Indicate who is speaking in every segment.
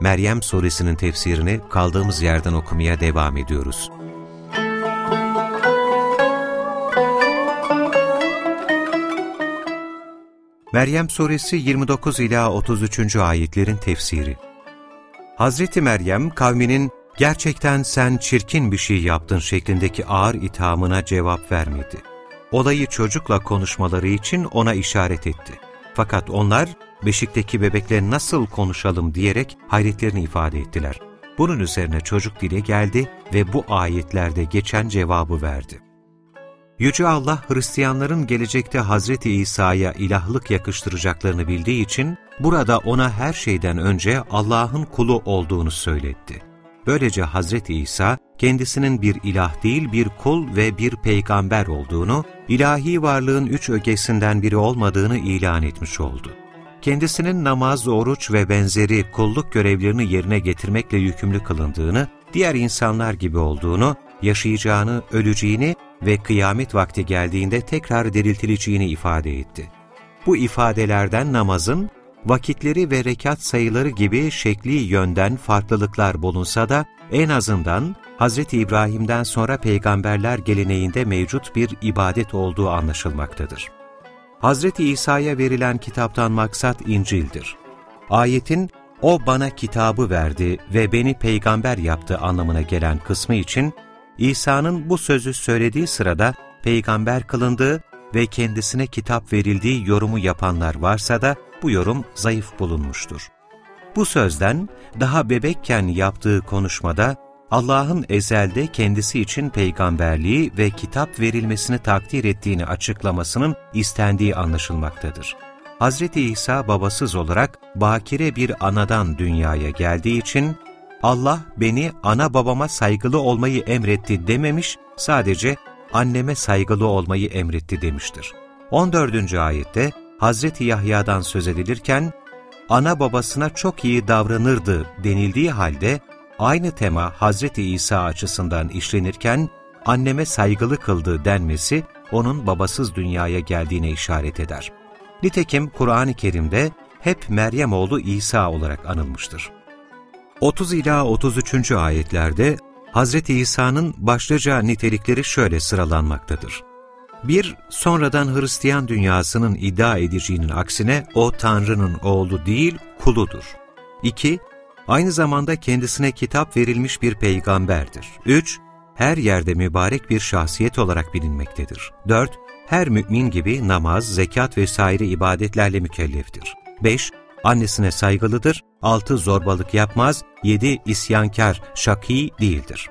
Speaker 1: Meryem Suresinin tefsirini kaldığımız yerden okumaya devam ediyoruz. Meryem Suresi 29 ila 33. ayetlerin tefsiri. Hazreti Meryem kavminin gerçekten sen çirkin bir şey yaptın şeklindeki ağır ithamına cevap vermedi. Olayı çocukla konuşmaları için ona işaret etti. Fakat onlar beşikteki bebekle nasıl konuşalım diyerek hayretlerini ifade ettiler. Bunun üzerine çocuk dile geldi ve bu ayetlerde geçen cevabı verdi. Yüce Allah Hristiyanların gelecekte Hazreti İsa'ya ilahlık yakıştıracaklarını bildiği için burada ona her şeyden önce Allah'ın kulu olduğunu söyletti. Böylece Hazreti İsa kendisinin bir ilah değil bir kul ve bir peygamber olduğunu, ilahi varlığın üç ögesinden biri olmadığını ilan etmiş oldu. Kendisinin namaz, oruç ve benzeri kulluk görevlerini yerine getirmekle yükümlü kılındığını, diğer insanlar gibi olduğunu, yaşayacağını, öleceğini ve kıyamet vakti geldiğinde tekrar diriltileceğini ifade etti. Bu ifadelerden namazın, vakitleri ve rekat sayıları gibi şekli yönden farklılıklar bulunsa da en azından Hz. İbrahim'den sonra peygamberler geleneğinde mevcut bir ibadet olduğu anlaşılmaktadır. Hz. İsa'ya verilen kitaptan maksat İncil'dir. Ayetin, o bana kitabı verdi ve beni peygamber yaptı anlamına gelen kısmı için, İsa'nın bu sözü söylediği sırada peygamber kılındığı ve kendisine kitap verildiği yorumu yapanlar varsa da bu yorum zayıf bulunmuştur. Bu sözden daha bebekken yaptığı konuşmada Allah'ın ezelde kendisi için peygamberliği ve kitap verilmesini takdir ettiğini açıklamasının istendiği anlaşılmaktadır. Hz. İsa babasız olarak bakire bir anadan dünyaya geldiği için Allah beni ana babama saygılı olmayı emretti dememiş, sadece anneme saygılı olmayı emretti demiştir. 14. ayette Hazreti Yahya'dan söz edilirken, ana babasına çok iyi davranırdı denildiği halde, aynı tema Hazreti İsa açısından işlenirken, anneme saygılı kıldı denmesi, onun babasız dünyaya geldiğine işaret eder. Nitekim Kur'an-ı Kerim'de hep Meryem oğlu İsa olarak anılmıştır. 30 ila 33. ayetlerde Hz. İsa'nın başlıca nitelikleri şöyle sıralanmaktadır. 1. Sonradan Hristiyan dünyasının iddia edeceğinin aksine o Tanrı'nın oğlu değil, kuludur. 2. Aynı zamanda kendisine kitap verilmiş bir peygamberdir. 3. Her yerde mübarek bir şahsiyet olarak bilinmektedir. 4. Her mümin gibi namaz, zekat vesaire ibadetlerle mükelleftir. 5. Annesine saygılıdır. 6. Zorbalık yapmaz. 7. isyankar, şaki değildir.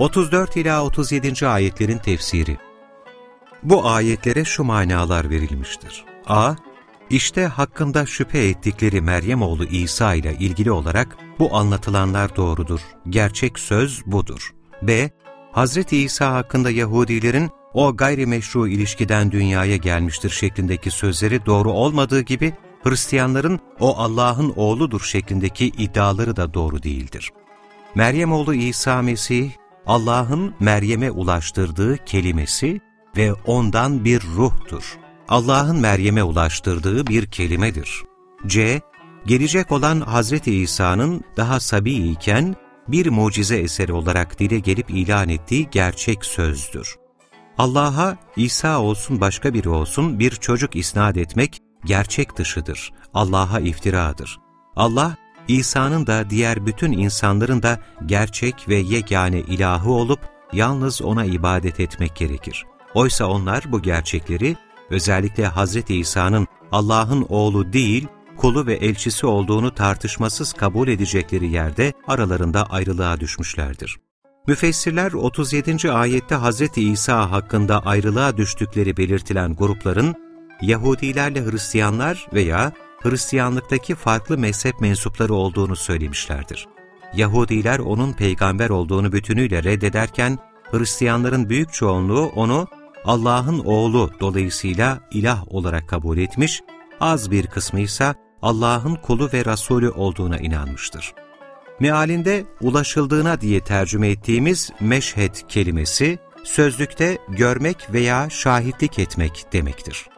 Speaker 1: 34 ila 37. ayetlerin tefsiri. Bu ayetlere şu manalar verilmiştir. A. İşte hakkında şüphe ettikleri Meryem oğlu İsa ile ilgili olarak bu anlatılanlar doğrudur. Gerçek söz budur. B. Hazreti İsa hakkında Yahudilerin o gayrimeşru ilişkiden dünyaya gelmiştir şeklindeki sözleri doğru olmadığı gibi Hristiyanların o Allah'ın oğludur şeklindeki iddiaları da doğru değildir. Meryem oğlu İsa Mesih, Allah'ın Meryem'e ulaştırdığı kelimesi ve ondan bir ruhtur. Allah'ın Meryem'e ulaştırdığı bir kelimedir. C. Gelecek olan Hazreti İsa'nın daha sabi iken bir mucize eseri olarak dile gelip ilan ettiği gerçek sözdür. Allah'a İsa olsun başka biri olsun bir çocuk isnat etmek gerçek dışıdır. Allah'a iftiradır. Allah, İsa'nın da diğer bütün insanların da gerçek ve yegane ilahı olup yalnız O'na ibadet etmek gerekir. Oysa onlar bu gerçekleri özellikle Hz. İsa'nın Allah'ın oğlu değil, kulu ve elçisi olduğunu tartışmasız kabul edecekleri yerde aralarında ayrılığa düşmüşlerdir. Müfessirler 37. ayette Hz. İsa hakkında ayrılığa düştükleri belirtilen grupların Yahudilerle Hristiyanlar veya Hristiyanlıktaki farklı mezhep mensupları olduğunu söylemişlerdir. Yahudiler onun peygamber olduğunu bütünüyle reddederken, Hristiyanların büyük çoğunluğu onu Allah'ın oğlu dolayısıyla ilah olarak kabul etmiş, az bir kısmı ise Allah'ın kulu ve Resulü olduğuna inanmıştır. Mealinde ulaşıldığına diye tercüme ettiğimiz meşhed kelimesi, sözlükte görmek veya şahitlik etmek demektir.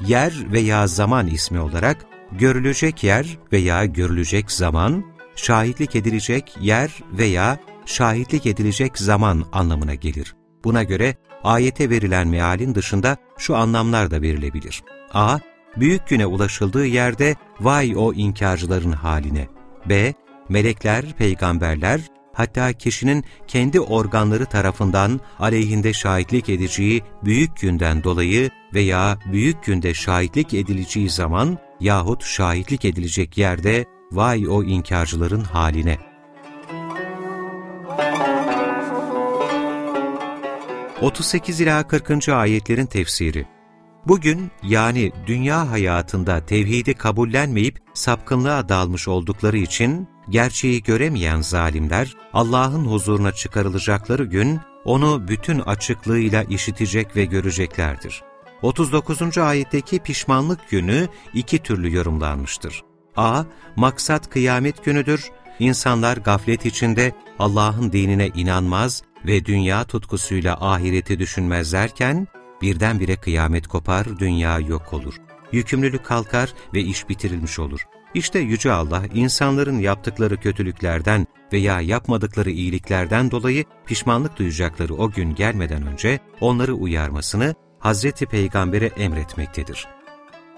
Speaker 1: Yer veya zaman ismi olarak görülecek yer veya görülecek zaman, şahitlik edilecek yer veya şahitlik edilecek zaman anlamına gelir. Buna göre ayete verilen mealin dışında şu anlamlar da verilebilir. a. Büyük güne ulaşıldığı yerde vay o inkarcıların haline. b. Melekler, peygamberler, hatta kişinin kendi organları tarafından aleyhinde şahitlik edeceği büyük günden dolayı veya büyük günde şahitlik edileceği zaman yahut şahitlik edilecek yerde vay o inkarcıların haline. ...38 ila 40. ayetlerin tefsiri Bugün yani dünya hayatında tevhidi kabullenmeyip sapkınlığa dalmış oldukları için gerçeği göremeyen zalimler Allah'ın huzuruna çıkarılacakları gün onu bütün açıklığıyla işitecek ve göreceklerdir. 39. ayetteki pişmanlık günü iki türlü yorumlanmıştır. A. Maksat kıyamet günüdür. İnsanlar gaflet içinde Allah'ın dinine inanmaz ve dünya tutkusuyla ahireti düşünmezlerken, birdenbire kıyamet kopar, dünya yok olur. Yükümlülük kalkar ve iş bitirilmiş olur. İşte Yüce Allah, insanların yaptıkları kötülüklerden veya yapmadıkları iyiliklerden dolayı pişmanlık duyacakları o gün gelmeden önce onları uyarmasını Hazreti Peygamber'e emretmektedir.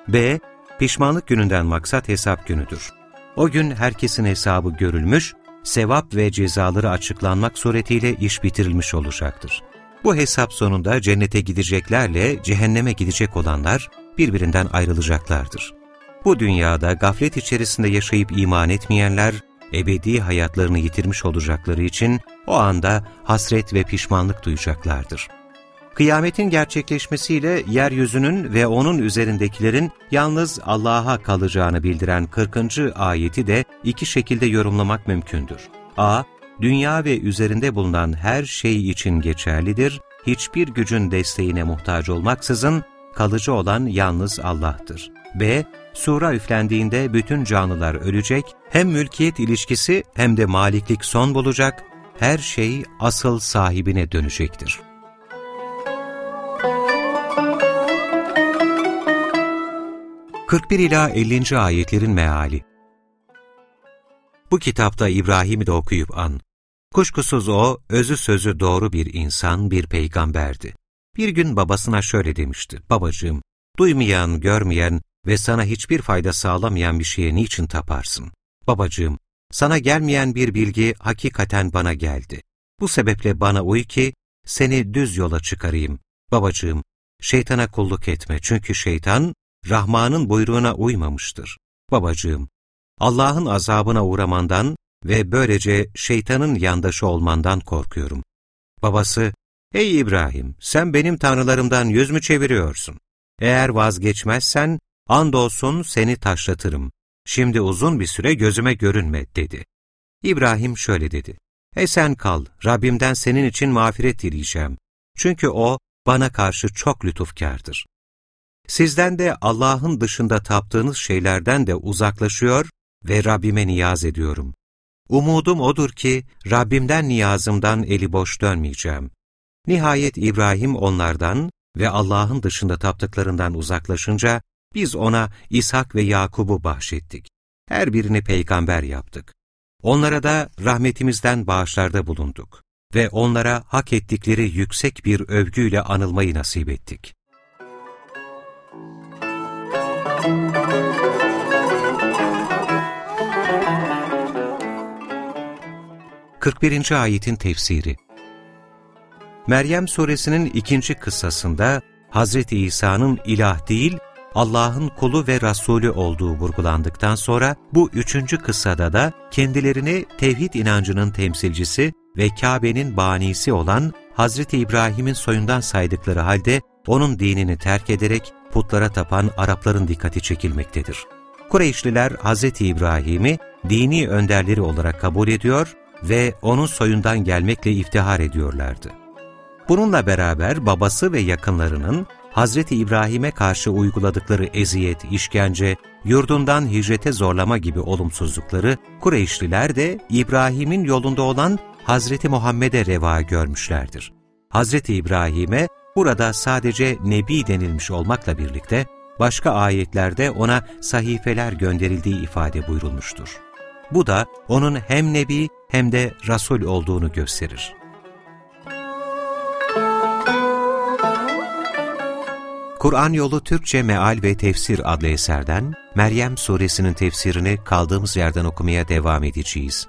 Speaker 1: B. Pişmanlık gününden maksat hesap günüdür. O gün herkesin hesabı görülmüş, sevap ve cezaları açıklanmak suretiyle iş bitirilmiş olacaktır. Bu hesap sonunda cennete gideceklerle cehenneme gidecek olanlar birbirinden ayrılacaklardır. Bu dünyada gaflet içerisinde yaşayıp iman etmeyenler, ebedi hayatlarını yitirmiş olacakları için o anda hasret ve pişmanlık duyacaklardır. Kıyametin gerçekleşmesiyle yeryüzünün ve onun üzerindekilerin yalnız Allah'a kalacağını bildiren 40. ayeti de iki şekilde yorumlamak mümkündür. a. Dünya ve üzerinde bulunan her şey için geçerlidir, hiçbir gücün desteğine muhtaç olmaksızın kalıcı olan yalnız Allah'tır. b. Sura üflendiğinde bütün canlılar ölecek, hem mülkiyet ilişkisi hem de maliklik son bulacak, her şey asıl sahibine dönecektir. 41 ila 50. ayetlerin meali. Bu kitapta İbrahim'i de okuyup an. Kuşkusuz o, özü sözü doğru bir insan, bir peygamberdi. Bir gün babasına şöyle demişti, babacığım, duymayan, görmeyen ve sana hiçbir fayda sağlamayan bir şeye niçin taparsın? Babacığım, sana gelmeyen bir bilgi hakikaten bana geldi. Bu sebeple bana uy ki, seni düz yola çıkarayım. Babacığım, şeytana kulluk etme çünkü şeytan, Rahman'ın buyruğuna uymamıştır. Babacığım, Allah'ın azabına uğramandan ve böylece şeytanın yandaşı olmandan korkuyorum. Babası, ey İbrahim sen benim tanrılarımdan yüz mü çeviriyorsun? Eğer vazgeçmezsen, andolsun seni taşlatırım. Şimdi uzun bir süre gözüme görünme dedi. İbrahim şöyle dedi. E sen kal, Rabbimden senin için mağfiret dileyeceğim. Çünkü O bana karşı çok lütufkardır. Sizden de Allah'ın dışında taptığınız şeylerden de uzaklaşıyor ve Rabbime niyaz ediyorum. Umudum odur ki Rabbimden niyazımdan eli boş dönmeyeceğim. Nihayet İbrahim onlardan ve Allah'ın dışında taptıklarından uzaklaşınca biz ona İshak ve Yakub'u bahşettik. Her birini peygamber yaptık. Onlara da rahmetimizden bağışlarda bulunduk ve onlara hak ettikleri yüksek bir övgüyle anılmayı nasip ettik. 41. ayetin tefsiri Meryem suresinin ikinci kıssasında Hz. İsa'nın ilah değil, Allah'ın kulu ve Resulü olduğu vurgulandıktan sonra bu üçüncü kıssada da kendilerini tevhid inancının temsilcisi ve Kabe'nin banisi olan Hz. İbrahim'in soyundan saydıkları halde onun dinini terk ederek putlara tapan Arapların dikkati çekilmektedir. Kureyşliler Hz. İbrahim'i dini önderleri olarak kabul ediyor ve onun soyundan gelmekle iftihar ediyorlardı. Bununla beraber babası ve yakınlarının Hz. İbrahim'e karşı uyguladıkları eziyet, işkence, yurdundan hicrete zorlama gibi olumsuzlukları Kureyşliler de İbrahim'in yolunda olan Hz. Muhammed'e reva görmüşlerdir. Hz. İbrahim'e burada sadece Nebi denilmiş olmakla birlikte başka ayetlerde ona sahifeler gönderildiği ifade buyurulmuştur. Bu da onun hem Nebi hem de Rasul olduğunu gösterir. Kur'an Yolu Türkçe Meal ve Tefsir adlı eserden Meryem Suresinin tefsirini kaldığımız yerden okumaya devam edeceğiz.